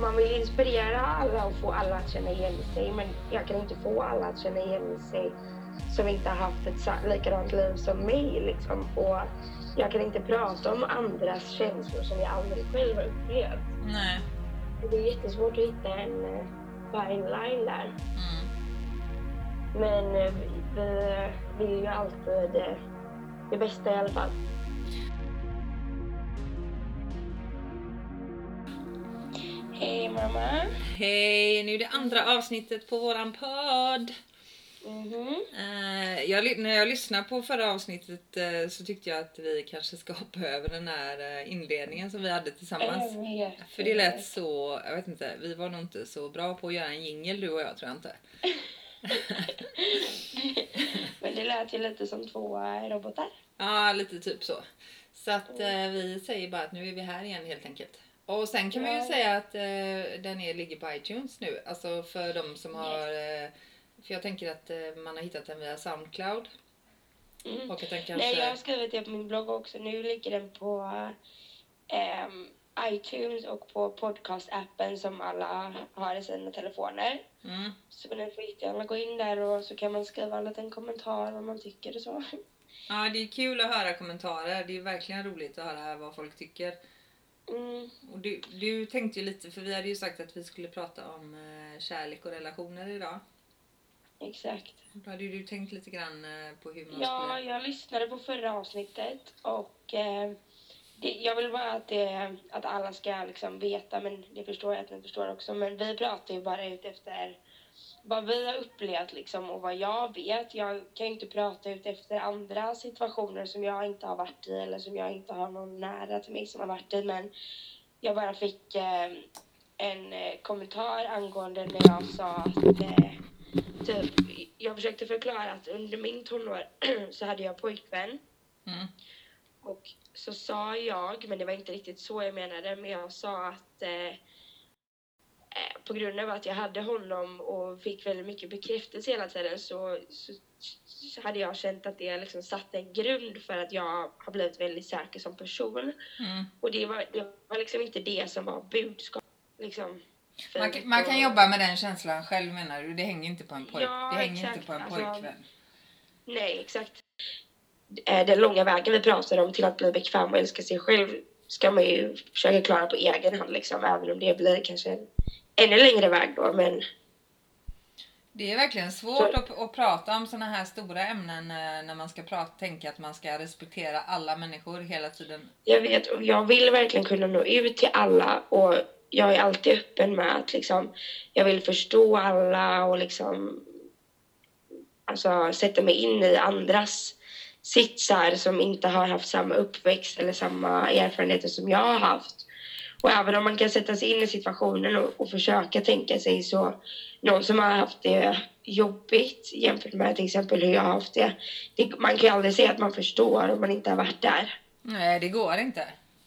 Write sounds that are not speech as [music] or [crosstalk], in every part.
man vill inspirera alla och få alla att känna igen sig men jag kan inte få alla att känna igen sig som inte har haft ett likadant liv som mig liksom. Och jag kan inte prata om andras känslor som jag aldrig själv har upplevt. Nej. Det är jättesvårt att hitta en uh, fine line där. Mm. Men uh, vi vill ju alltid det bästa i alla fall. Hej mamma! Hej! Nu är det andra avsnittet på våran podd. Mhm. Eh, jag, när jag lyssnade på förra avsnittet eh, så tyckte jag att vi kanske ska hoppa över den här eh, inledningen som vi hade tillsammans. Vet. För det lät så, jag vet inte, vi var nog inte så bra på att göra en jingel du och jag tror jag inte. [laughs] Men det lät ju lite som två robotar. Ja, lite typ så. Så att vi säger bara att nu är vi här igen helt enkelt. Och sen kan vi ju säga att eh, den är, ligger på iTunes nu. Alltså för de som har... Eh, för jag tänker att eh, man har hittat den via Soundcloud. Mm. Och att den kanske... Nej, jag har skrivit det på min blogg också. Nu ligger den på ehm, iTunes och på podcast-appen som alla har i sina telefoner. Mm. Så ni får jättegärna gå in där och så kan man skriva en liten kommentar vad man tycker och så. Ja, det är kul att höra kommentarer. Det är verkligen roligt att höra vad folk tycker. Mm. Och du, du tänkte ju lite, för vi hade ju sagt att vi skulle prata om eh, kärlek och relationer idag. Exakt. Då hade ju du tänkt lite grann eh, på hur man Ja, skulle... jag lyssnade på förra avsnittet och eh, det, jag vill bara att, det, att alla ska liksom veta, men det förstår jag att ni förstår också. Men vi pratar ju bara ut efter vad vi har upplevt liksom och vad jag vet. Jag kan ju inte prata ut efter andra situationer som jag inte har varit i eller som jag inte har någon nära till mig som har varit i. Men jag bara fick eh, en eh, kommentar angående när jag sa att eh, typ, jag försökte förklara att under min tonår [clears throat] så hade jag pojkvän Mm. och så sa jag, men det var inte riktigt så jag menade, men jag sa att eh, eh, på grund av att jag hade honom och fick väldigt mycket bekräftelse hela tiden så, så, så hade jag känt att det liksom satte en grund för att jag har blivit väldigt säker som person. Mm. Och det var, det var liksom inte det som var budskap. Liksom, Man, kan- man kan jobba med den känslan själv menar du? Det hänger inte på en, pojk, Ja, det hänger exakt. inte på en Alltså, pojkvän. Nej, exakt. Eh, Den långa vägen vi pratar om till att bli bekväm och älska sig själv ska man ju försöka klara på egen hand liksom, även om det blir kanske ännu längre väg då. Men Det är verkligen svårt att, att prata om såna här stora ämnen eh, när man ska prata, tänka att man ska respektera alla människor hela tiden. jag vet, och jag vill verkligen kunna nå ut till alla och jag är alltid öppen med att liksom, jag vill förstå alla och liksom alltså, sätta mig in i andras sitsar som inte har haft samma uppväxt eller samma erfarenheter som jag har haft. Och även om man kan sätta sig in i situationen och, och försöka tänka sig så någon som har haft det jobbigt jämfört med till exempel hur jag har haft det. det man kan ju aldrig säga att man förstår om man inte har varit där. Nej, det går inte.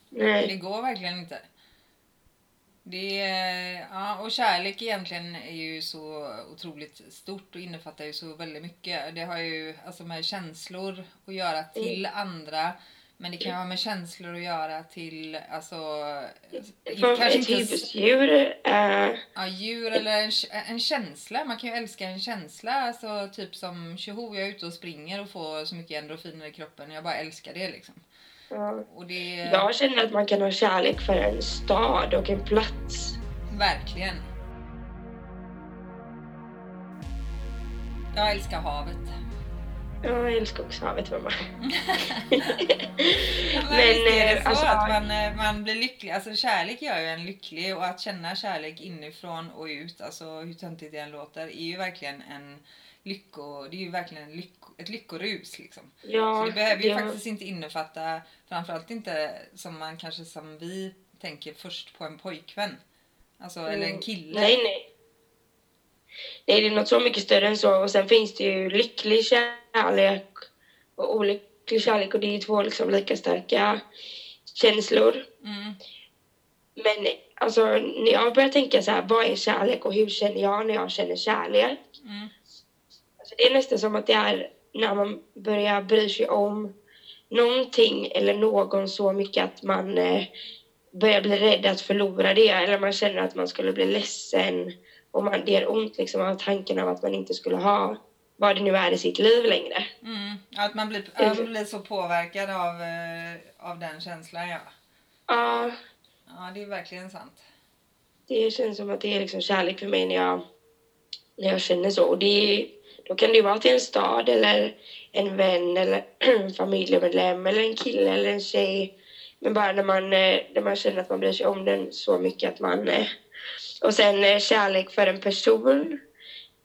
Det Nej. går verkligen inte. Det är, ja, och kärlek egentligen är ju så otroligt stort och innefattar ju så väldigt mycket. Det har ju alltså med känslor att göra till andra. Men det kan ha med känslor att göra till, alltså... För kanske ett inte husdjur, eh, Ja, djur eller en, en känsla. Man kan ju älska en känsla. Alltså typ som tjoho, jag är ute och springer och får så mycket endorfiner i kroppen. Jag bara älskar det liksom. ja. Och det... Jag känner att man kan ha kärlek för en stad och en plats. Verkligen. Jag älskar havet. Ja, jag älskar också havet mamma. [laughs] Men, Men, är det eh, så alltså- att man, eh, man blir lycklig. Alltså kärlek gör ju en lycklig och att känna kärlek inifrån och ut, alltså hur töntigt det än låter, är ju verkligen en lycko, det är ju verkligen en lycko, ett lyckorus liksom. Ja, Så det behöver ju det- faktiskt inte innefatta, framförallt inte som man kanske som vi tänker först på en pojkvän. Alltså eller en Mm. kille. Nej, nej. Nej, det är något så mycket större än så. Och sen finns det ju lycklig kärlek och olycklig kärlek och det är ju två liksom lika starka känslor. Mm. Men alltså, när jag börjar tänka så här, vad är kärlek och hur känner jag när jag känner kärlek? Mm. Alltså, det är nästan som att det är när man börjar bry sig om någonting eller någon så mycket att man eh, börjar bli rädd att förlora det eller man känner att man skulle bli ledsen och man, det gör ont liksom av tanken av att man inte skulle ha vad det nu är i sitt liv längre. Mm. Att man blir, att man blir så påverkad av, eh, av den känslan ja. Ja, Ja, det är verkligen sant. det känns som att det är liksom kärlek för mig när jag, när jag känner så. Och det, då kan det ju vara till en stad eller en vän eller en [clears throat] familjemedlem eller en kille eller en tjej. Men bara när man, eh, när man känner att man bryr sig om den så mycket att man... Och sen eh, kärlek för en person.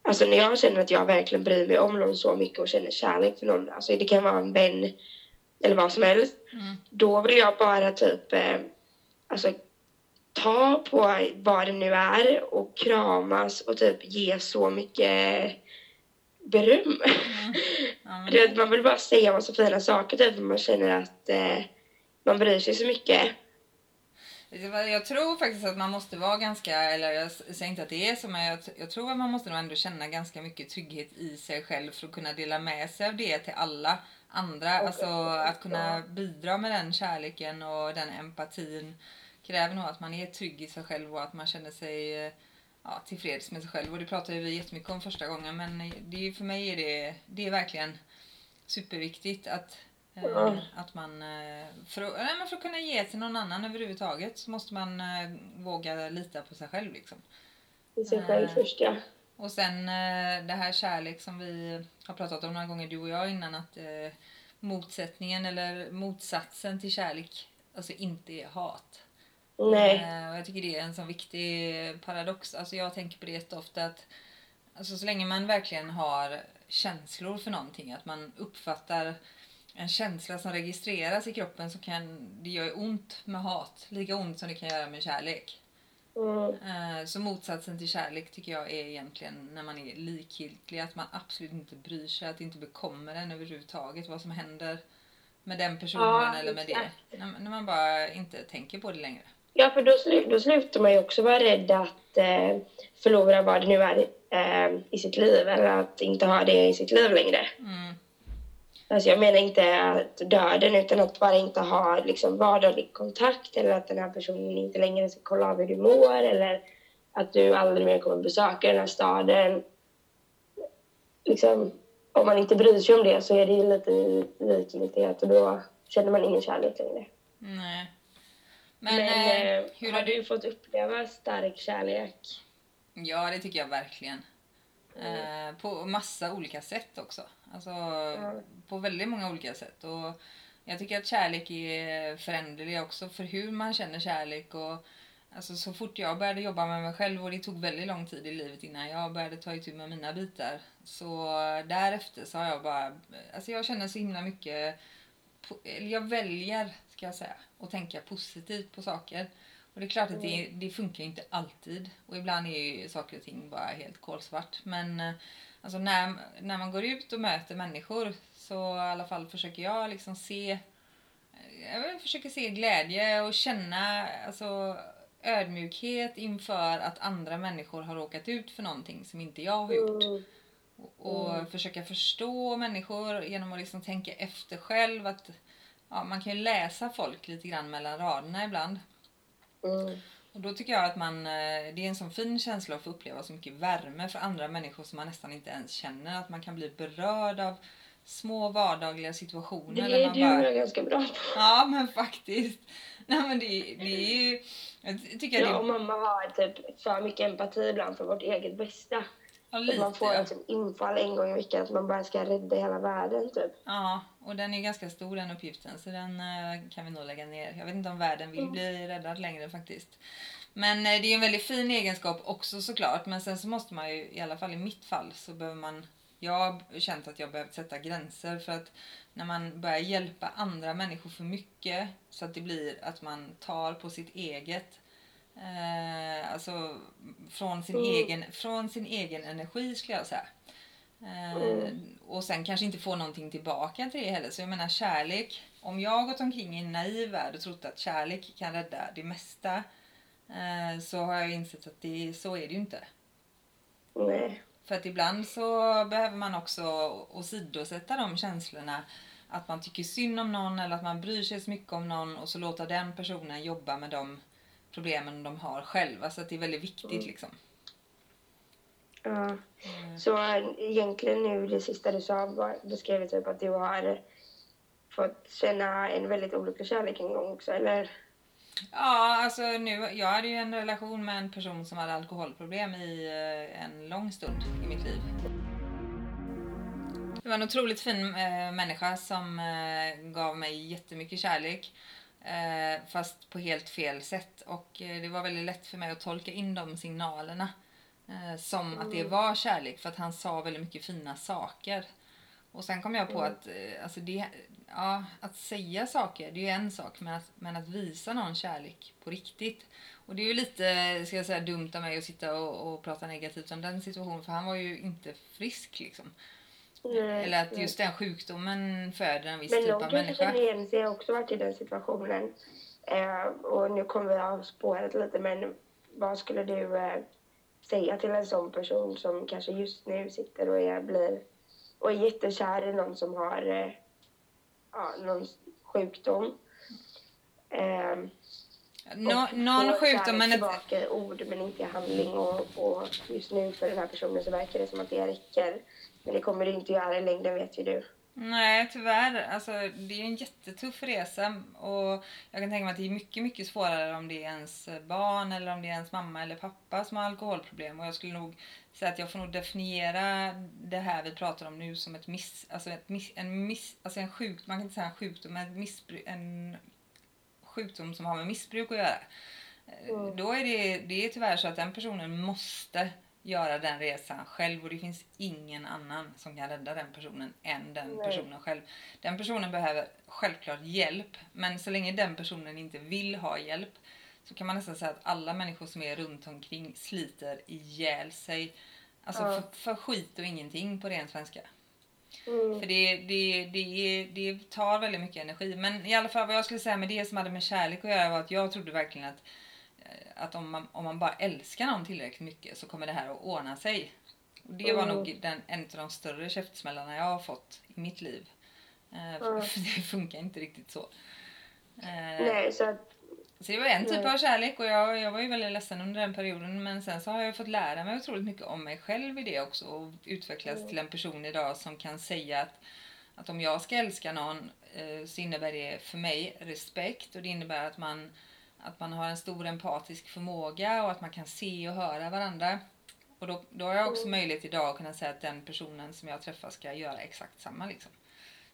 Alltså när jag känner att jag verkligen bryr mig om någon så mycket och känner kärlek för någon. Alltså det kan vara en vän eller vad som helst. Mm. Då vill jag bara typ eh, alltså, ta på vad det nu är och kramas och typ ge så mycket beröm. Mm. [laughs] Men Du vet, man vill bara säga massa fina saker typ för man känner att eh, man bryr sig så mycket. Var- Jag tror faktiskt att man måste vara ganska, eller jag säger inte att det är så, men jag, jag tror att man måste nog ändå känna ganska mycket trygghet i sig själv för att kunna dela med sig av det till alla andra. Alltså att kunna bidra med den kärleken och den empatin kräver nog att man är trygg i sig själv och att man känner sig eh, ja, tillfreds med sig själv. Och det pratade vi jättemycket om första gången, men det, för mig är det, det är verkligen superviktigt att Ja. Att man, eh, för att, nej, men för att kunna ge till någon annan överhuvudtaget så måste man eh, våga lita på sig själv. Liksom. I sig själv först ja. Och sen det här kärlek som vi har pratat om några gånger du och jag innan att motsättningen eller motsatsen till kärlek alltså inte är hat. Nej. Och jag tycker det är en sån viktig paradox. Alltså jag tänker på det jätteofta att alltså så länge man verkligen har känslor för någonting, att man uppfattar en känsla som registreras i kroppen så kan det göra ont med hat. Lika ont som det kan göra med kärlek. Mm. Eh, Så motsatsen till kärlek tycker jag är egentligen när man är likgiltig, att man absolut inte bryr sig, att det inte bekommer en överhuvudtaget vad som händer med den personen Ja, eller med exakt. det. När, när man bara inte tänker på det längre. Ja, för då, slu- då slutar man ju också vara rädd att eh, förlora vad det nu är eh, i sitt liv eller att inte ha det i sitt liv längre. Mm. Alltså jag menar inte att döden utan att bara inte ha liksom, vardaglig kontakt eller att den här personen inte längre ska kolla av hur du mår eller att du aldrig mer kommer besöka den här staden. Liksom, om man inte bryr sig om det så är det ju lite likgiltighet och då känner man ingen kärlek längre. Nej. Men, Men, eh, eh, hur har du fått uppleva stark kärlek? Ja, det tycker jag verkligen. Eh, på massa olika sätt också. Alltså på väldigt många olika sätt. Och jag tycker att kärlek är föränderlig också för hur man känner kärlek. Och, alltså, så fort jag började jobba med mig själv och det tog väldigt lång tid i livet innan jag började ta itu med mina bitar. Så därefter så har jag bara, alltså jag känner så himla mycket, jag väljer ska jag säga, att tänka positivt på saker. Och det är klart att det, det funkar inte alltid. Och ibland är ju saker och ting bara helt kolsvart. Men eh, alltså när, när man går ut och möter människor så i alla fall försöker jag liksom se eh, jag försöker se glädje och känna alltså, ödmjukhet inför att andra människor har råkat ut för någonting som inte jag har gjort. Mm. Och, och försöka förstå människor genom att liksom tänka efter själv. Att, ja, man kan ju läsa folk lite grann mellan raderna ibland. Mm. Och då tycker jag att man, eh, det är en sån fin känsla att få uppleva så mycket värme för andra människor som man nästan inte ens känner. Att man kan bli berörd av små vardagliga situationer. Det är du bara, ganska bra på. Ja men faktiskt. [laughs] Nej men det, det är ju, jag tycker Jag det och mamma har typ för mycket empati ibland för vårt eget bästa. Ja, Att man får lite. liksom infall en gång i veckan att man bara ska rädda hela världen typ. Ja, och den är ganska stor den uppgiften så den eh, kan vi nog lägga ner. Jag vet inte om världen vill bli räddad längre faktiskt. Men eh, det är en väldigt fin egenskap också såklart. Men sen så måste man ju, i alla fall i mitt fall, så behöver man... Jag har känt att jag behövt sätta gränser för att när man börjar hjälpa andra människor för mycket så att det blir att man tar på sitt eget eh, alltså från sin, Mm. egen, från sin egen energi skulle jag säga. Eh, Mm. och sen kanske inte få någonting tillbaka till det heller. Så jag menar kärlek. Om jag har gått omkring i en naiv värld och trott att kärlek kan rädda det mesta. Eh, så har jag insett att det, så är det ju inte. Nej. För att ibland så behöver man också åsidosätta de känslorna att man tycker synd om någon eller att man bryr sig så mycket om någon och så låta den personen jobba med de problemen de har själv. Alltså att det är väldigt viktigt Mm. liksom. Ja. Mm. Så egentligen nu det sista du sa beskrev det typ att du har fått känna en väldigt olycklig kärlek en gång också, eller? Ja, alltså nu, jag hade ju en relation med en person som hade alkoholproblem i eh, en lång stund i mitt liv. Det var en otroligt fin eh, människa som eh, gav mig jättemycket kärlek. Eh, fast på helt fel sätt. Och eh, det var väldigt lätt för mig att tolka in de signalerna. Eh, som att det var kärlek för att han sa väldigt mycket fina saker. Och sen kom jag på att, eh, alltså det, ja, att säga saker det är ju en sak men att, men att visa någon kärlek på riktigt. Och det är ju lite ska jag säga, dumt av mig att sitta och, och prata negativt om den situationen för han var ju inte frisk liksom. Nej, Eller att just den sjukdomen föder en viss Men typ någon av kanske människa. känner igen sig. Jag har också varit i den situationen. Eh, och nu kommer vi av spåret lite, men vad skulle du eh, säga till en sån person som kanske just nu sitter och är, blir, och är jättekär i någon som har eh, ja, någon sjukdom? Eh, och någon sjukdom men tillbaka i ord men inte i handling och, och just nu för den här personen så verkar det som att det räcker. Men det kommer det inte göra i längden vet ju du. Nej, tyvärr. Alltså, det är en jättetuff resa och jag kan tänka mig att det är mycket, mycket svårare om det är ens barn eller om det är ens mamma eller pappa som har alkoholproblem. Och jag skulle nog säga att jag får nog definiera det här vi pratar om nu som ett miss, alltså ett miss, en miss, alltså en sjukdom, man kan inte säga en sjukdom, men ett missbruk, en sjukdom som har med missbruk att göra. Mm. Då är det, det är tyvärr så att den personen måste göra den resan själv och det finns ingen annan som kan rädda den personen än den Nej. personen själv. Den personen behöver självklart hjälp men så länge den personen inte vill ha hjälp så kan man nästan säga att alla människor som är runt omkring sliter ihjäl sig. Alltså Ja. för, för skit och ingenting på ren svenska. Mm. För det, det, det, det tar väldigt mycket energi. Men i alla fall vad jag skulle säga med det som hade med kärlek att göra var att jag trodde verkligen att, att om, man, om man bara älskar någon tillräckligt mycket så kommer det här att ordna sig. Och det var Mm. nog den, en av de större käftsmällarna jag har fått i mitt liv. Eh, Mm. [laughs] det funkar inte riktigt så. Eh, Nej, så att, så det var en typ Nej. av kärlek och jag, jag var ju väldigt ledsen under den perioden men sen så har jag fått lära mig otroligt mycket om mig själv i det också och utvecklas Mm. till en person idag som kan säga att, att om jag ska älska någon eh, så innebär det för mig respekt och det innebär att man, att man har en stor empatisk förmåga och att man kan se och höra varandra. Och då, då har jag också möjlighet idag att kunna säga att den personen som jag träffar ska göra exakt samma. Liksom.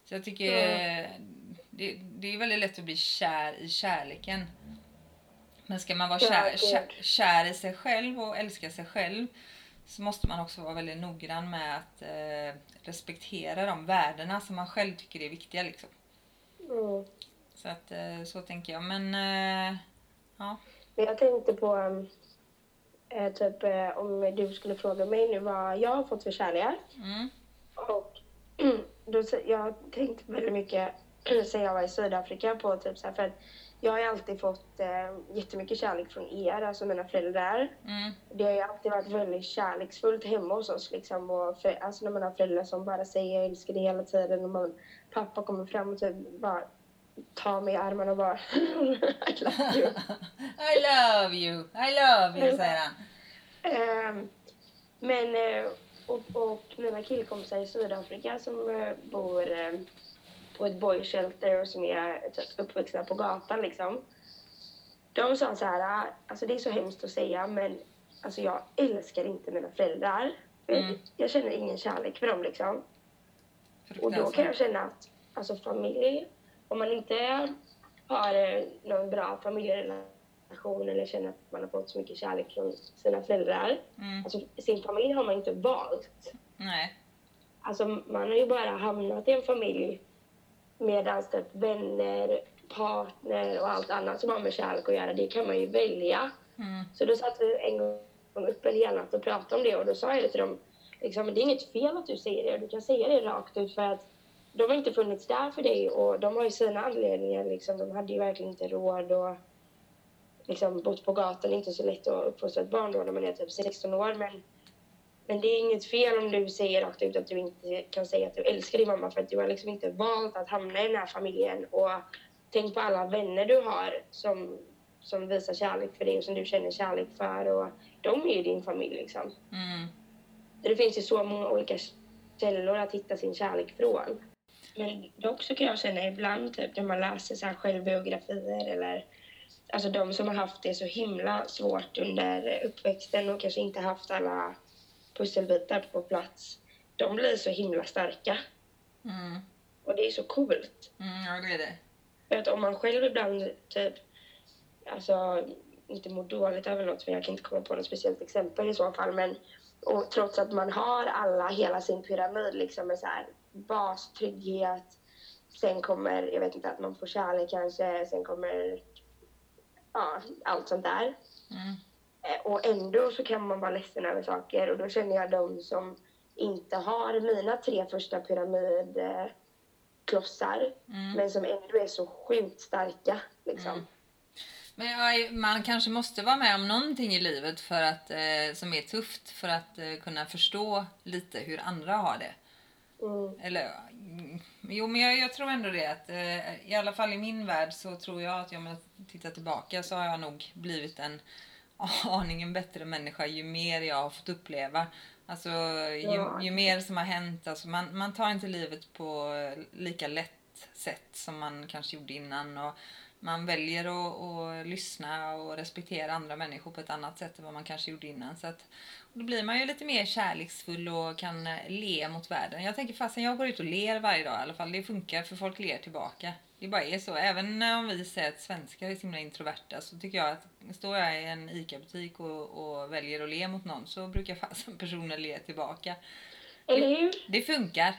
Så jag tycker Mm. det, det är väldigt lätt att bli kär i kärleken. Men ska man vara kär, kär, kär i sig själv och älska sig själv så måste man också vara väldigt noggrann med att eh, respektera de värdena som man själv tycker är viktiga. Liksom. mm. Så, att, eh, så tänker jag. Men eh, ja. Men jag tänkte på um, eh, typ eh, om du skulle fråga mig nu vad jag har fått för kärlek. Mm, Och [clears throat] då, jag har tänkt väldigt mycket [clears throat] sen jag var i Sydafrika på typ så här, för att jag har alltid fått eh, jättemycket kärlek från er, alltså mina föräldrar. mm, Det har ju alltid varit väldigt kärleksfullt hemma hos oss liksom. Och för, alltså när man har föräldrar som bara säger jag älskar dig hela tiden och man, pappa kommer fram och typ bara tar mig i armarna och bara [laughs] I love you. [laughs] I love you, I love you säger han. Ehm, men, eh, och, och mina killkompisar i Sydafrika som eh, bor eh, på ett boy shelter och som är uppvuxna på gatan liksom. De sa så här, ah, alltså det är så hemskt att säga men alltså jag älskar inte mina föräldrar. Mm. Jag känner ingen kärlek för dem liksom. Och då kan jag känna att alltså familj, om man inte har eh, någon bra familjerelation eller känner att man har fått så mycket kärlek från sina föräldrar. Mm, Alltså sin familj har man inte valt. nej. Alltså man har ju bara hamnat i en familj medan typ vänner, partner och allt annat som har med kärlek att göra, det kan man ju välja. Mm, Så då satt vi en gång upp en hel natt och pratade om det och då sa jag det till dem, liksom, det är inget fel att du säger det, du kan säga det rakt ut för att de har inte funnits där för dig och de har ju sina anledningar liksom, de hade ju verkligen inte råd och liksom bott på gatan, inte så lätt att uppfostra ett barn då när man är typ 16 år men Men det är inget fel om du säger rakt ut att du inte kan säga att du älskar din mamma för att du har liksom inte valt att hamna i den här familjen. Och tänk på alla vänner du har som, som visar kärlek för dig och som du känner kärlek för. Och de är ju din familj liksom. Mm. Det finns ju så många olika källor att hitta sin kärlek från. Men dock så kan jag känna ibland typ när man läser så här självbiografier eller alltså de som har haft det så himla svårt under uppväxten och kanske inte haft alla pusselbitar på plats. De blir så himla starka. Mm. Och det är så coolt. Mm, ja, det är det. För att om man själv ibland typ, alltså inte mår dåligt över något, för jag kan inte komma på något speciellt exempel i så fall, men och trots att man har alla, hela sin pyramid liksom med så här bas, trygghet, sen kommer, jag vet inte, att man får kärlek kanske, sen kommer ja, allt sånt där. Mm. Eh, Och ändå så kan man vara ledsen över saker och då känner jag de som inte har mina tre första pyramidklossar Mm. men som ändå är så sjukt starka liksom. Mm. Men man kanske måste vara med om någonting i livet för att, eh, som är tufft för att eh, kunna förstå lite hur andra har det. Mm. Eller, mm, jo men jag, jag tror ändå det att eh, i alla fall i min värld så tror jag att om jag tittar tillbaka så har jag nog blivit en [laughs] aningen bättre människa ju mer jag har fått uppleva. Alltså ju, Ja. ju mer som har hänt, alltså man, man tar inte livet på eh, lika lätt sätt som man kanske gjorde innan och man väljer att, att lyssna och respektera andra människor på ett annat sätt än vad man kanske gjorde innan. Så att, då blir man ju lite mer kärleksfull och kan eh, le mot världen. Jag tänker fastän jag går ut och ler varje dag i alla fall, det funkar för folk ler tillbaka. Det bara är så. Även om vi säger att svenskar är så himla introverta så tycker jag att står jag i en ICA-butik och, och väljer att le mot någon så brukar fasen personen le tillbaka. Eller hur? Det funkar.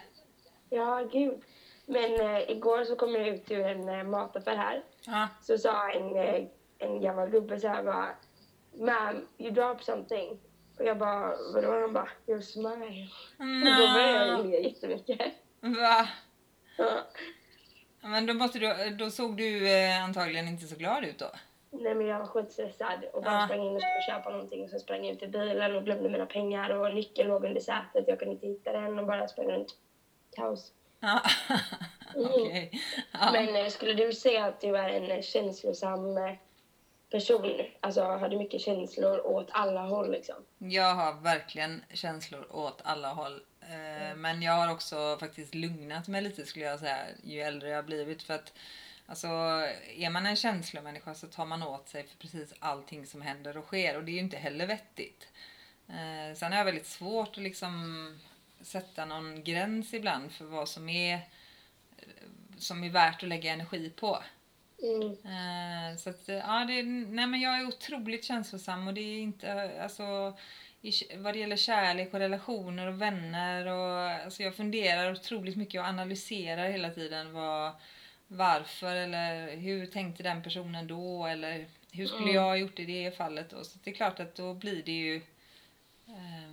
Ja, gud. Men eh, igår så kom jag ut ur en eh, mataffär här. Ja. Så sa en, eh, en gammal gubbe så här bara Ma'am, you dropped something. Och jag bara, vadå? Han bara, your smile. Och då började jag No. le jättemycket. Va? Ja. Men då, måste du, då såg du eh, antagligen inte så glad ut då. Nej men jag var skitstressad och bara Ja. sprang in och skulle köpa någonting och så sprang jag ut till bilen och glömde mina pengar och nyckeln låg under sätet. Jag kunde inte hitta den och bara sprang runt. Kaos. Ja. Okej. Ja. Men eh, skulle du säga att du är en eh, känslosam eh, person? Alltså har du mycket känslor åt alla håll liksom? Jag har verkligen känslor åt alla håll. Eh, Men jag har också faktiskt lugnat mig lite skulle jag säga ju äldre jag har blivit. För att alltså, är man en känslomänniska så tar man åt sig för precis allting som händer och sker och det är ju inte heller vettigt. Eh, Sen har jag väldigt svårt att liksom sätta någon gräns ibland för vad som är som är värt att lägga energi på. Mm. Eh, så att, eh, ja, det, nej men jag är otroligt känslosam och det är inte, eh, alltså, i, vad det gäller kärlek och relationer och vänner och alltså jag funderar otroligt mycket och analyserar hela tiden vad, varför eller hur tänkte den personen då eller hur skulle Mm. jag ha gjort i det fallet då? Så det är klart att då blir det ju ehm,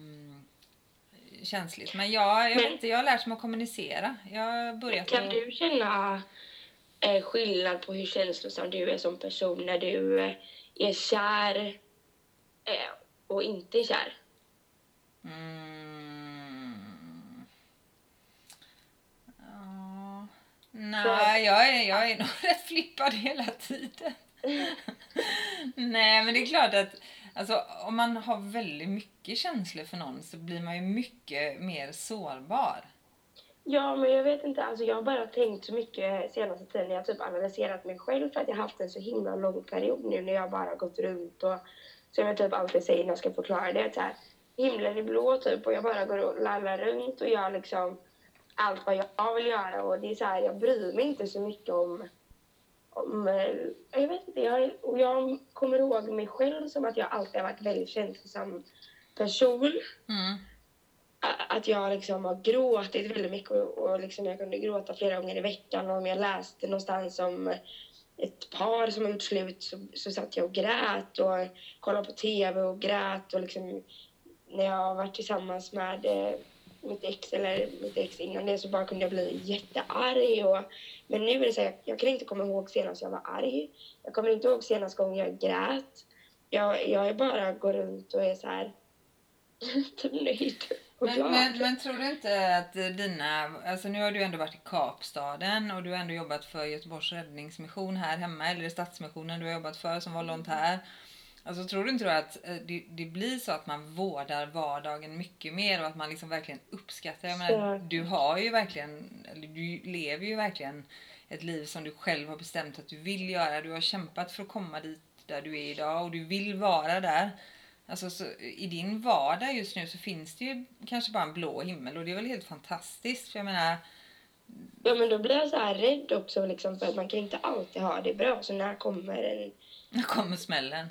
känsligt. Men jag, jag, Men- inte, jag har lärt mig att kommunicera. Jag börjat Kan att... du känna eh, skillnad på hur känslosam du är som person när du eh, är kär eh, och inte kär? Mm. Ja. Nej, jag är, jag är nog [laughs] rätt flippad hela tiden. [laughs] Nej, men det är klart att alltså, om man har väldigt mycket känslor för någon så blir man ju mycket mer sårbar. Ja, men jag vet inte. Alltså, jag har bara tänkt så mycket senaste tiden. Jag har typ analyserat mig själv för att jag har haft en så himla lång period nu när jag bara gått runt och som jag typ alltid säger när jag ska förklara det. Så här, himlen är blå typ och jag bara går och lallar runt och gör liksom allt vad jag vill göra och det är så här, jag bryr mig inte så mycket om om, eh, jag vet inte, jag, och jag kommer ihåg mig själv som att jag alltid har varit väldigt känslosam person. Mm. Att jag liksom har gråtit väldigt mycket och, och liksom jag kunde gråta flera gånger i veckan och om jag läste någonstans om ett par som har gjort slut så, så satt jag och grät och kollade på tv och grät och liksom när jag har varit tillsammans med eh, mitt ex eller mitt ex innan det så bara kunde jag bli jättearg och men nu är det så här, jag kan inte komma ihåg senast jag var arg. Jag kommer inte ihåg senast gången jag grät. Jag, jag är bara går runt och är så här [laughs] nöjd Men, men, men tror du inte att dina, alltså nu har du ändå varit i Kapstaden och du har ändå jobbat för Göteborgs räddningsmission här hemma eller i Stadsmissionen du har jobbat för som volontär. Alltså tror du inte att eh, det, det blir så att man vårdar vardagen mycket mer och att man liksom verkligen uppskattar? Menar, Så- du har ju verkligen, eller du lever ju verkligen ett liv som du själv har bestämt att du vill göra. Du har kämpat för att komma dit där du är idag och du vill vara där. Alltså så, i din vardag just nu så finns det ju kanske bara en blå himmel och det är väl helt fantastiskt. För jag menar, Ja men då blir jag så här rädd också liksom för att man kan inte alltid ha det bra. Så när kommer en... nu kommer smällen.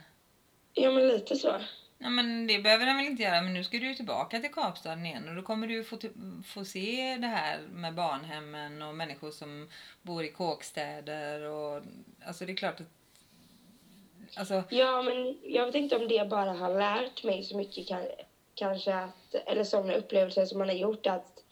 Ja men lite så. Ja, men det behöver den väl inte göra, men nu ska du ju tillbaka till Kapstaden igen och då kommer du få, få se det här med barnhemmen och människor som bor i kåkstäder och alltså det är klart att Alltså, Ja men jag vet inte om det bara har lärt mig så mycket kan, kanske att, eller sådana upplevelser som man har gjort att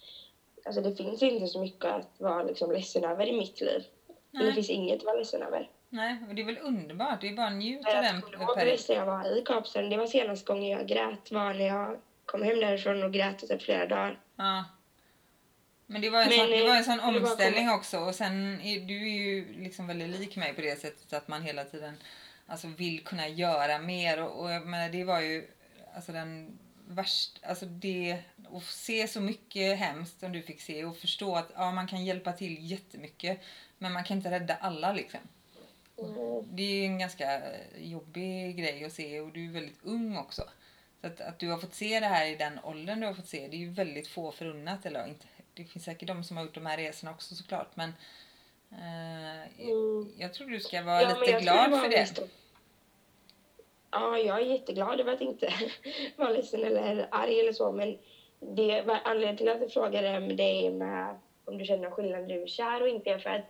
alltså det finns inte så mycket att vara liksom ledsen över i mitt liv. Det nej, finns inget att vara ledsen över. Nej, och det är väl underbart, det är bara att njuta Jag den perioden. jag var i Kapstaden. Det var senaste gången jag grät var när jag kom hem därifrån och grät i typ flera dagar. Ja. Men det var en Men, sån, det var en eh, sån omställning också och sen är du är ju liksom väldigt lik mig på det sättet att man hela tiden alltså vill kunna göra mer och, och jag menar, det var ju alltså den värsta, alltså det att se så mycket hemskt som du fick se och förstå att ja, man kan hjälpa till jättemycket men man kan inte rädda alla liksom. Mm. Det är ju en ganska jobbig grej att se och du är väldigt ung också. Så att, att du har fått se det här i den åldern du har fått se, det är ju väldigt få förunnat. Eller inte, det finns säkert de som har gjort de här resorna också såklart. Men eh, Mm. jag tror du ska vara Ja, lite glad för det. mest- Ja, jag är jätteglad över att inte [laughs] vara ledsen eller arg eller så. Men det anledningen till att jag frågade dig med om du känner skillnad när du är kär och inte är för att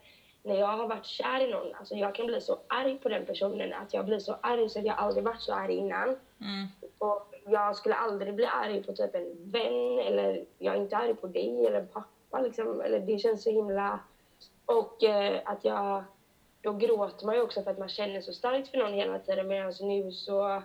när jag har varit kär i någon, alltså jag kan bli så arg på den personen att jag blir så arg så att jag aldrig varit så arg innan. Mm. Och jag skulle aldrig bli arg på typ en vän eller jag är inte arg på dig eller pappa liksom. Eller det känns så himla... Och eh, att jag... Då gråter man ju också för att man känner så starkt för någon hela tiden. Medan nu så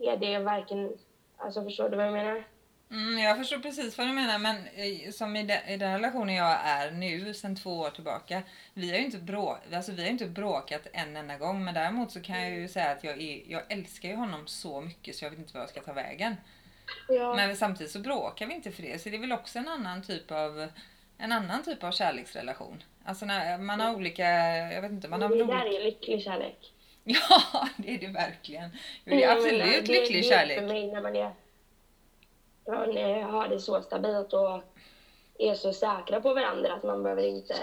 är det varken... Alltså förstår du vad jag menar? Mm, jag förstår precis vad du menar men eh, som i, de, i den relationen jag är nu sedan två år tillbaka. Vi har ju inte, brå, alltså, vi har inte bråkat en enda gång men däremot så kan jag ju säga att jag, är, jag älskar ju honom så mycket så jag vet inte vad jag ska ta vägen. Ja. Men samtidigt så bråkar vi inte för det. Så det är väl också en annan typ av en annan typ av kärleksrelation. Alltså när man har olika, jag vet inte, man har det väl där olika... är lycklig kärlek. [laughs] Ja, det är det verkligen. Jo, det är absolut det- lycklig det är för kärlek. mig när man är... Jag har det så stabilt och är så säkra på varandra att man behöver inte...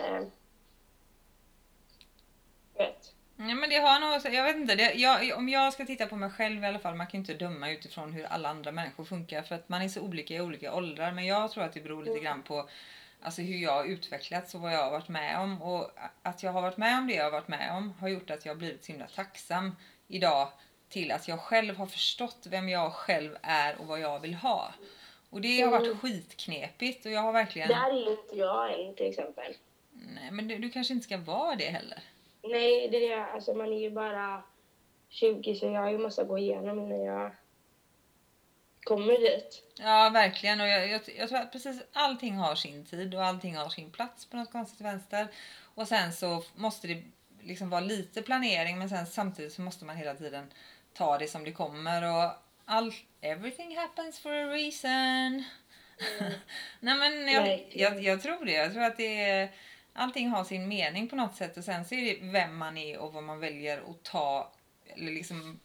Vet. Ja, men det har nog, jag vet inte, det, jag, om jag ska titta på mig själv i alla fall, man kan ju inte döma utifrån hur alla andra människor funkar för att man är så olika i olika åldrar. Men jag tror att det beror lite grann på alltså, hur jag har utvecklats och vad jag har varit med om. Och att jag har varit med om det jag har varit med om har gjort att jag har blivit så himla tacksam idag till att jag själv har förstått vem jag själv är och vad jag vill ha. Och det har varit Mm. skitknepigt och jag har verkligen... Där är inte jag än till exempel. Nej, men du, du kanske inte ska vara det heller. Nej, det är det. Alltså man är ju bara 20 så jag har ju massa att gå igenom innan jag kommer dit. Ja, verkligen. Och jag, jag, jag tror att precis allting har sin tid och allting har sin plats på något konstigt vänster. Och sen så måste det liksom vara lite planering men sen samtidigt så måste man hela tiden ta det som det kommer och all, everything happens for a reason. [laughs] Nej men jag, jag, jag tror det. Jag tror att det är, allting har sin mening på något sätt och sen så är det vem man är och vad man väljer att ta eller liksom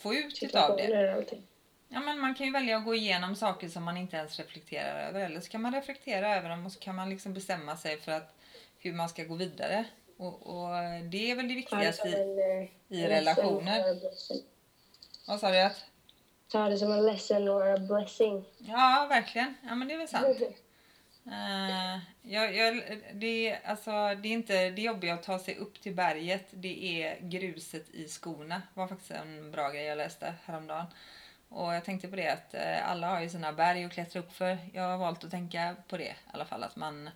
få ut utav det. Allting. Ja, men man kan ju välja att gå igenom saker som man inte ens reflekterar över. Eller så kan man reflektera över dem och så kan man liksom bestämma sig för att, hur man ska gå vidare. Och, och det är väl det viktigaste i... eh, i relationer. Vad sa du? Att, Ta det som en lesson or a blessing. ja, verkligen. Ja, men det är väl sant. Uh, [laughs] jag, jag, det, är- alltså, det är inte det jobbiga att ta sig upp till berget. Det är gruset i skorna. Det var faktiskt en bra grej jag läste häromdagen. Och jag tänkte på det att eh, alla har ju sina berg att klättra upp för. Jag har valt att tänka på det i alla fall. Att man,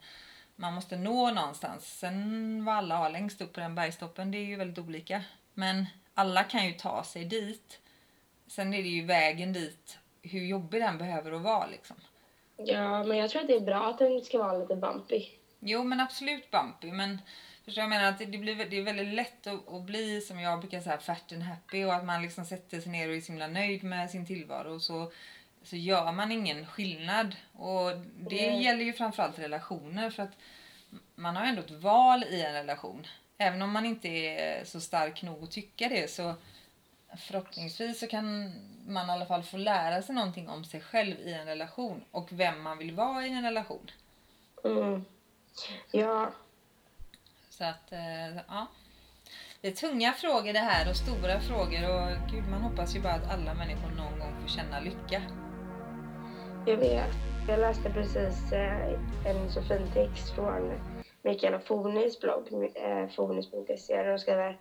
man måste nå någonstans. Sen vad alla har längst upp på den bergstoppen det är ju väldigt olika. Men alla kan ju ta sig dit. Sen är det ju vägen dit hur jobbig den behöver att vara liksom. Ja, men jag tror att det är bra att den ska vara lite bumpy. Jo, men absolut bumpy. Men förstår jag menar att det, blir, det är väldigt lätt att, att bli, som jag brukar säga, fat and happy och att man liksom sätter sig ner och är så himla nöjd med sin tillvaro. Så, så gör man ingen skillnad. Och det Nej. gäller ju framförallt relationer för att man har ändå ett val i en relation. Även om man inte är så stark nog att tycka det så förhoppningsvis så kan man i alla fall få lära sig någonting om sig själv i en relation och vem man vill vara i en relation. Mm. Ja, Så att, eh, ja. Det är tunga frågor det här och stora frågor och gud man hoppas ju bara att alla människor någon gång får känna lycka. jag vet. Jag läste precis eh, en så fin text från Mikaela Fonis blogg, eh, fonis.se, där de skriver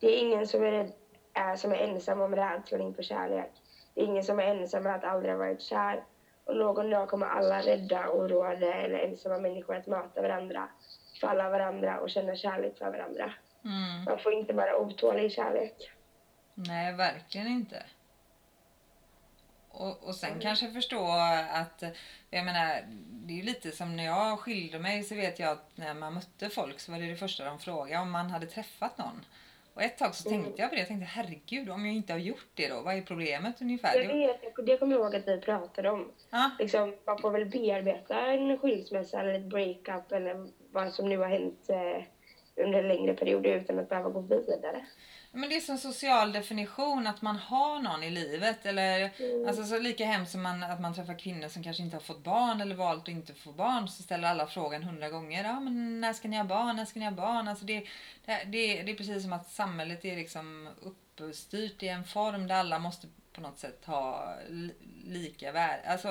Det är ingen som är, rädd, är, som är ensam om rädslan inför kärlek. Det är ingen som är ensam med att aldrig ha varit kär. Och någon dag kommer alla rädda, oroade eller ensamma människor att möta varandra, falla varandra och känna kärlek för varandra. Mm. Man får inte vara otålig i kärlek. Nej, verkligen inte. Och, och sen kanske förstå att, jag menar, det är ju lite som när jag skilde mig så vet jag att när man mötte folk så var det det första de frågade om man hade träffat någon. Och ett tag så tänkte jag på det, jag tänkte herregud om jag inte har gjort det då, vad är problemet ungefär? Jag vet, det kommer jag ihåg att vi pratade om. Ja, liksom, man får väl bearbeta en skilsmässa eller ett breakup eller vad som nu har hänt eh, under en längre period utan att behöva gå vidare. Men det är som social definition att man har någon i livet. Eller, Mm. alltså, så lika hemskt som man, att man träffar kvinnor som kanske inte har fått barn eller valt att inte få barn så ställer alla frågan hundra gånger. Ja, men när ska ni ha barn? När ska ni ha barn? Alltså det, det, det, det är precis som att samhället är liksom uppstyrt i en form där alla måste på något sätt ha li- lika värde, alltså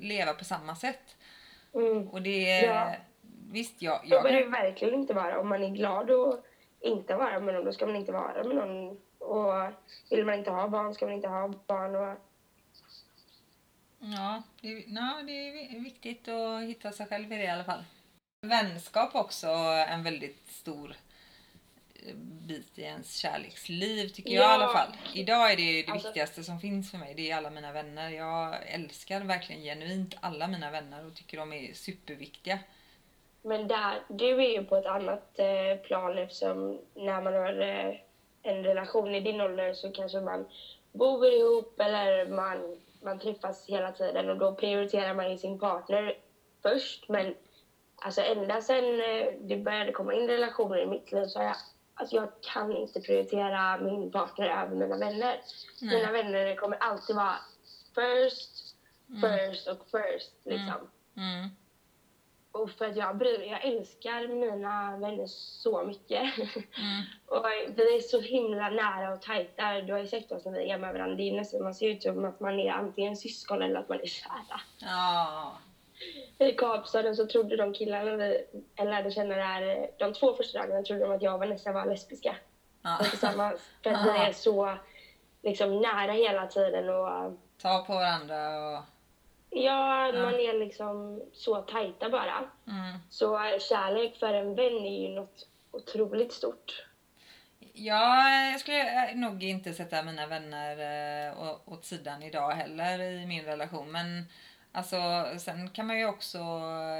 leva på samma sätt. Mm. Och det är, Ja. visst jag, Så jag bör det verkligen inte vara. Om man är glad och inte vara med någon, då ska man inte vara med någon. Och vill man inte ha barn ska man inte ha barn. Och, Ja, det, ja, det är vi- viktigt att hitta sig själv i det i alla fall. Vänskap också en väldigt stor eh, bit i ens kärleksliv tycker jag i Ja. alla fall. Idag är det det Alltså- viktigaste som finns för mig. Det är alla mina vänner. Jag älskar verkligen genuint alla mina vänner och tycker de är superviktiga. Men där, du är ju på ett annat eh, plan eftersom när man har eh, en relation i din ålder så kanske man bor ihop eller man, man träffas hela tiden och då prioriterar man ju sin partner först. Men alltså ända sedan eh, det började komma in relationer i mitt liv så har jag, alltså jag kan inte prioritera min partner över mina vänner. Nej. Mina vänner kommer alltid vara first, first och first liksom. Mm. Och för att jag, bryr, jag älskar mina vänner så mycket. Mm. [laughs] och vi är så himla nära och tajta. Du har ju sett oss när vi är med varandra. Det är nästan, man ser ut som att man är antingen syskon eller att man är kära. Ja. I Kapstaden så trodde de killarna vi lärde känna där, de två första dagarna trodde de att jag och Vanessa var lesbiska. ja. Och tillsammans. För att vi [laughs] är så liksom, nära hela tiden och Ta på varandra och... ja, man är liksom så tajta bara. Mm. Så kärlek för en vän är ju något otroligt stort. Jag skulle nog inte sätta mina vänner eh, åt sidan idag heller i min relation. Men alltså, sen kan man ju också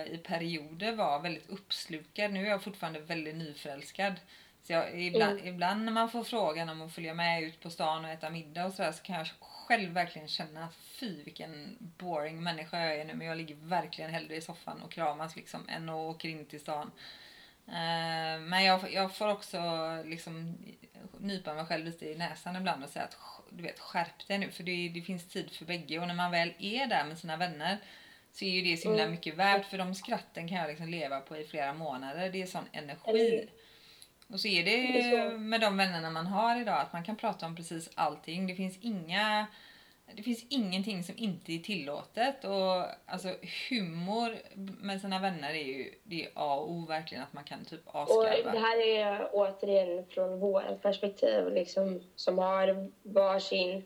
i perioder vara väldigt uppslukad. Nu är jag fortfarande väldigt nyförälskad. Så jag, ibland, ibland när man får frågan om att följa med ut på stan och äta middag och sådär så kan jag själv verkligen känna fy vilken boring människa jag är nu. Men jag ligger verkligen hellre i soffan och kramas liksom än att åka in till stan. Eh, Men jag, jag får också liksom nypa mig själv lite i näsan ibland och säga att du vet, skärp dig nu för det, det finns tid för bägge och när man väl är där med sina vänner så är ju det så himla Mm. mycket värt för de skratten kan jag liksom leva på i flera månader. Det är sån energi. Och så är det, Det är så. med de vännerna man har idag att man kan prata om precis allting. Det finns inga det finns ingenting som inte är tillåtet och alltså humor med sina vänner är ju det är A och O verkligen att man kan typ Och asgarva. det här är återigen från vårt perspektiv liksom, som har varsin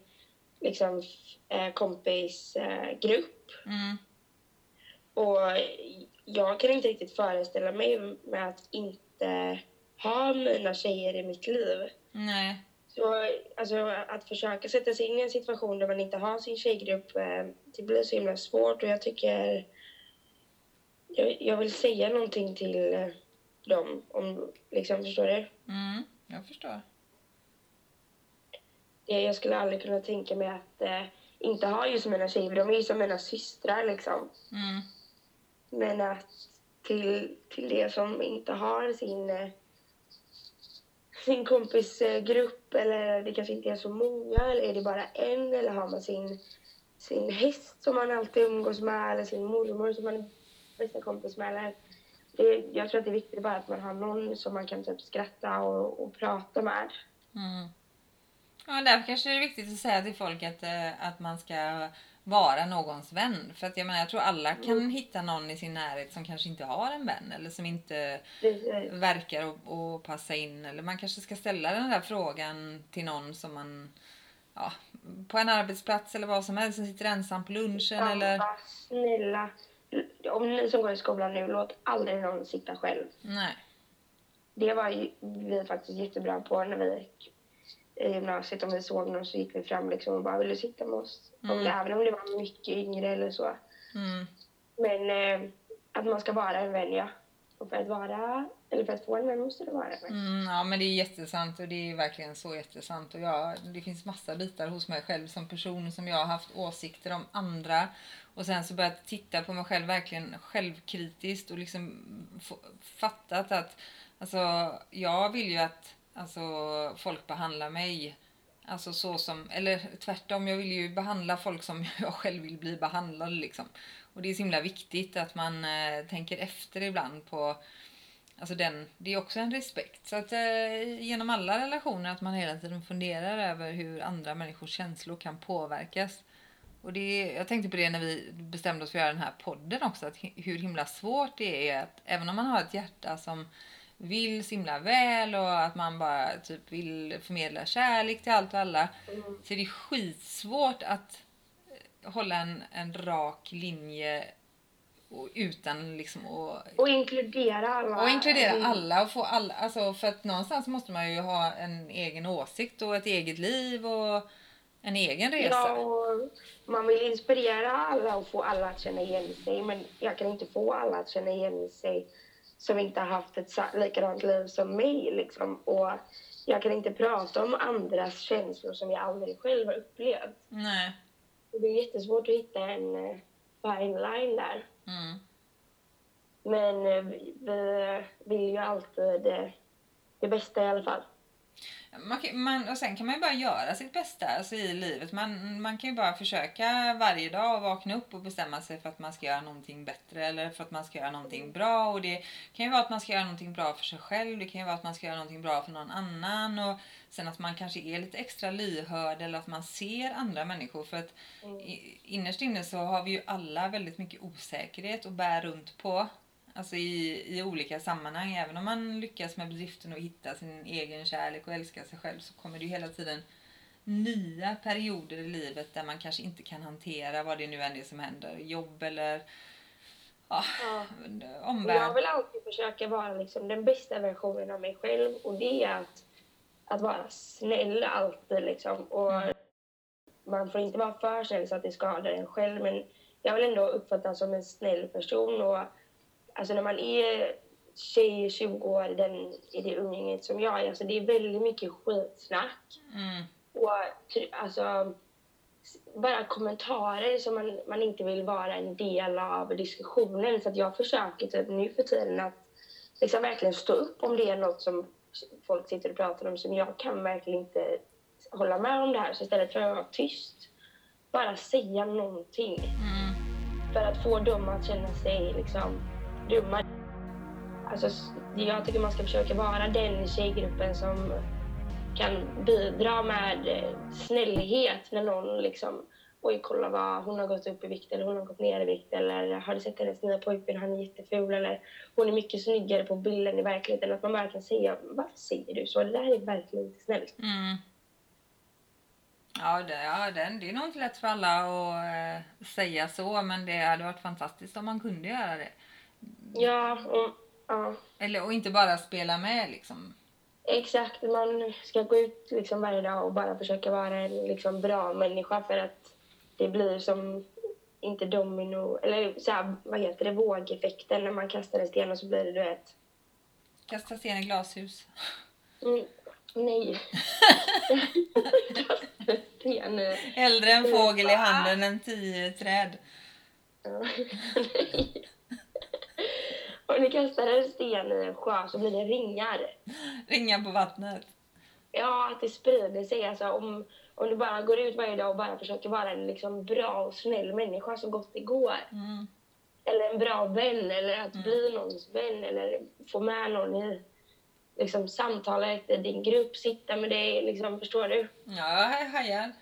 liksom, eh, kompisgrupp. Mm. Och jag kan inte riktigt föreställa mig med att inte ha mina tjejer i mitt liv. Nej. Så alltså, att försöka sätta sig in i en situation där man inte har sin tjejgrupp, eh, det blir så himla svårt och jag tycker... Jag, jag vill säga någonting till eh, dem, om, liksom, förstår du? Mm, jag förstår. Jag, skulle aldrig kunna tänka mig att eh, inte ha just mina tjejer, de är ju som mina systrar liksom. Mm. Men att till, till det som inte har sin, sin kompisgrupp eller det kanske inte är så många eller är det bara en eller har man sin, sin häst som man alltid umgås med eller sin mormor som man är bästa kompis med. Eller, det, jag tror att det är viktigt bara att man har någon som man kan typ skratta och, och prata med. Mm. Ja, därför kanske det är viktigt att säga till folk att, eh, att man ska vara någons vän. För att jag menar, jag tror alla kan Mm. hitta någon i sin närhet som kanske inte har en vän eller som inte Precis. verkar och, och passa in. Eller man kanske ska ställa den där frågan till någon som man ja, på en arbetsplats eller vad som helst som sitter ensam på lunchen Ja, eller snälla, om ni som går i skolan nu, låt aldrig någon sitta själv. nej. Det var ju vi faktiskt jättebra på när vi gick i gymnasiet. Om vi såg någon så gick vi fram liksom och bara ville sitta med oss. Mm. Om det, även om det var mycket yngre eller så. Mm. Men eh, att man ska vara en vän, ja. Och för att vara, eller för att få en vän måste du vara en. Mm, ja men det är jättesant och det är verkligen så jättesant. Och jag, det finns massa bitar hos mig själv som person som jag har haft åsikter om andra. Och sen så börjat titta på mig själv verkligen självkritiskt och liksom fattat att alltså, jag vill ju att alltså, folk behandlar mig Alltså så som, eller tvärtom, jag vill ju behandla folk som [laughs] jag själv vill bli behandlad liksom. Och det är så himla viktigt att man eh, tänker efter ibland på Alltså den, det är också en respekt. Så att eh, genom alla relationer att man hela tiden funderar över hur andra människors känslor kan påverkas. Och det, jag tänkte på det när vi bestämde oss för att göra den här podden också. Att hur himla svårt det är att även om man har ett hjärta som vill så himla väl och att man bara typ vill förmedla kärlek till allt och alla. Mm. Så är det skitsvårt att eh, hålla en, en rak linje och utan liksom att Och inkludera alla. och inkludera Mm. alla och få alla, alltså för att någonstans måste man ju ha en egen åsikt och ett eget liv och en egen resa. Ja, och man vill inspirera alla och få alla att känna igen sig. Men jag kan inte få alla att känna igen sig som inte har haft ett likadant liv som mig. Liksom. Och jag kan inte prata om andras känslor som jag aldrig själv har upplevt. Nej. Det är jättesvårt att hitta en eh, fine line där. Mm. Men eh, vi, vi vill ju alltid eh, det bästa i alla fall. Man, kan- man, och sen kan man ju bara göra sitt bästa alltså, i livet. Man, man kan ju bara försöka varje dag vakna upp och bestämma sig för att man ska göra någonting bättre eller för att man ska göra någonting bra. Och det kan ju vara att man ska göra någonting bra för sig själv. Det kan ju vara att man ska göra någonting bra för någon annan. Och sen att man kanske är lite extra lyhörd eller att man ser andra människor. För att i- innerst inne så har vi ju alla väldigt mycket osäkerhet och bär runt på. Alltså i, i olika sammanhang. Även om man lyckas med bedriften och hitta sin egen kärlek och älska sig själv så kommer det ju hela tiden nya perioder i livet där man kanske inte kan hantera vad det nu än är som händer. Jobb eller ja, Ja. Omvärld. jag vill alltid försöka vara liksom den bästa versionen av mig själv och det är att, att vara snäll alltid liksom. Och man får inte vara för snäll så att det skadar en själv men jag vill ändå uppfattas som en snäll person och alltså när man är tjej, 20 år, den, i det umgänget som jag är, alltså det är väldigt mycket skitsnack. Mm, Och alltså, bara kommentarer som man, man inte vill vara en del av diskussionen. Så att jag försöker typ nu för tiden att liksom verkligen stå upp om det är något som folk sitter och pratar om som jag kan verkligen inte hålla med om det här. Så istället för att vara tyst, bara säga någonting mm, för att få dem att känna sig liksom dumma. Alltså, jag tycker man ska försöka vara den tjejgruppen som kan bidra med eh, snällhet när någon liksom Oj, kolla vad hon har gått upp i vikt eller hon har gått ner i vikt eller har du sett hennes nya pojkvän, han är jätteful eller hon är mycket snyggare på bilden i verkligheten. Att man bara kan säga, varför säger du så? Det där är verkligen inte snällt. mm. Ja, det, ja den, det är nog inte lätt för alla att eh, säga så men det hade varit fantastiskt om man kunde göra det. Ja, och, ja. Eller och inte bara spela med liksom. Exakt, man ska gå ut liksom varje dag och bara försöka vara en liksom bra människa för att det blir som, inte domino, eller så här, vad heter det, vågeffekten när man kastar en sten och så blir det du vet. Kasta sten i glashus. Mm, nej. [laughs] Sten. Äldre en fågel i handen än tio träd. [laughs] Nej. Om ni kastar en sten i en sjö så blir det ringar. Ringa på vattnet. Ja, att det sprider sig. Alltså, om, om du bara går ut varje dag och bara försöker vara en liksom bra och snäll människa så gott det går. Mm. Eller en bra vän, eller att bli någons vän, eller få med någon i liksom, samtalet i din grupp, sitta med dig, liksom, förstår du? Ja, jag hajar.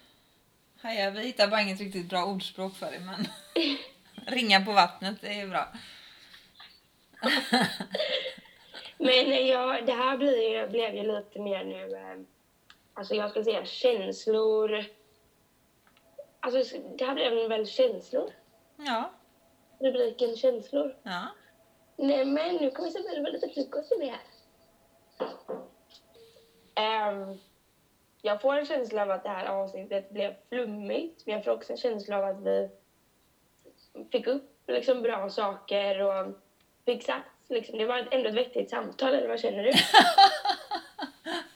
Hajar. Vi hittar bara inget riktigt bra ordspråk för det, men [laughs] ringa på vattnet, det är bra. [laughs] Men eh, ja, det här blir, ju- blev ju lite mer nu, eh, alltså jag skulle säga känslor. Alltså det här blev väl känslor? Ja, Rubriken känslor. ja. Nej men nu kommer Isabella med lite frukost mig här. Ehm, jag får en känsla av att det här avsnittet blev flummigt. Men jag får också en känsla av att vi fick upp liksom bra saker och sagt liksom, det var ändå ett vettigt samtal, eller vad känner du? [laughs]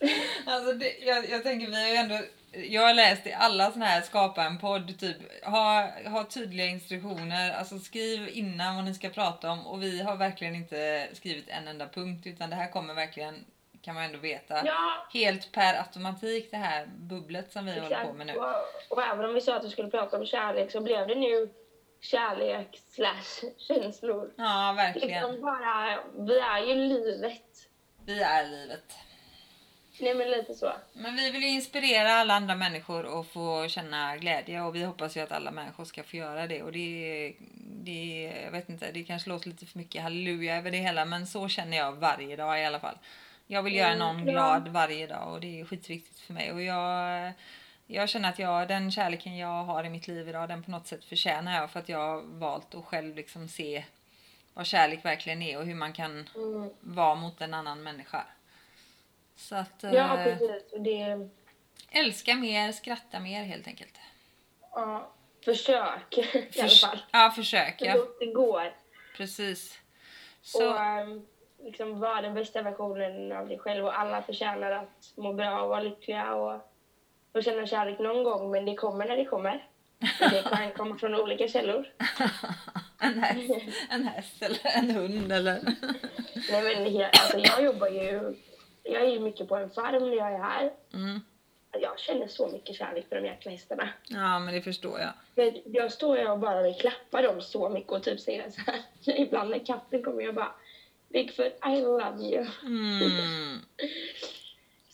[laughs] Alltså det, jag, jag tänker vi har ju ändå, jag har läst i alla såna här skapa en podd, typ ha, ha tydliga instruktioner, alltså skriv innan vad ni ska prata om. Och vi har verkligen inte skrivit en enda punkt utan det här kommer verkligen, kan man ändå veta, Ja, helt per automatik det här bubblet som vi håller på med nu. Och, och även om vi sa att vi skulle prata om kärlek så blev det nu kärlek slash känslor. Ja, verkligen. Liksom bara, vi är ju livet. Vi är livet. Nej men lite så. Men vi vill ju inspirera alla andra människor att få känna glädje och vi hoppas ju att alla människor ska få göra det. Och det, det jag vet inte, det kanske låter lite för mycket halleluja över det hela men så känner jag varje dag i alla fall. Jag vill göra Mm, någon glad varje dag och det är skitviktigt för mig. Och jag, jag känner att jag, den kärleken jag har i mitt liv idag, den på något sätt förtjänar jag för att jag har valt att själv liksom se vad kärlek verkligen är och hur man kan Mm. vara mot en annan människa. Så att... Ja eh, precis. Och det, Älska mer, skratta mer helt enkelt. ja, försök i alla Förs- fall. Ja, försök Så ja. gott det går. Precis. Så, Och ehm, liksom vara den bästa versionen av dig själv. Och alla förtjänar att må bra och vara lyckliga och få känna kärlek någon gång. Men det kommer när det kommer. Och det kan komma från olika källor. [laughs] en, häst, en häst eller en hund eller... [laughs] Nej men he- alltså, jag jobbar ju, jag är ju mycket på en farm när jag är här. Mm. Jag känner så mycket kärlek för de jäkla hästarna. Ja, men det förstår jag. För jag står ju och bara vill klappa dem så mycket och typ säga så här. [laughs] Ibland när katten kommer jag bara Bigfoot, I love you. Mm.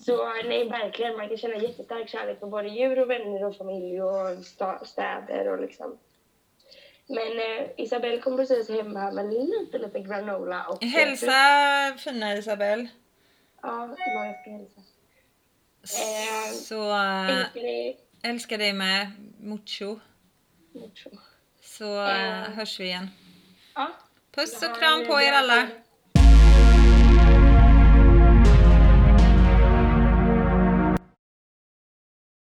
Så nej, verkligen. Man kan känna jättestark kärlek för både djur och vänner och familj och städer och liksom. Men eh, Isabelle kom precis hem här med lite, lite granola och... Hälsa fina Isabelle. Ja, jag ska hälsa. Eh, Så Älskar dig. älskar dig med. Mucho. Mucho. Så äh, Eh. hörs vi igen. Ja. Puss och kram på er alla.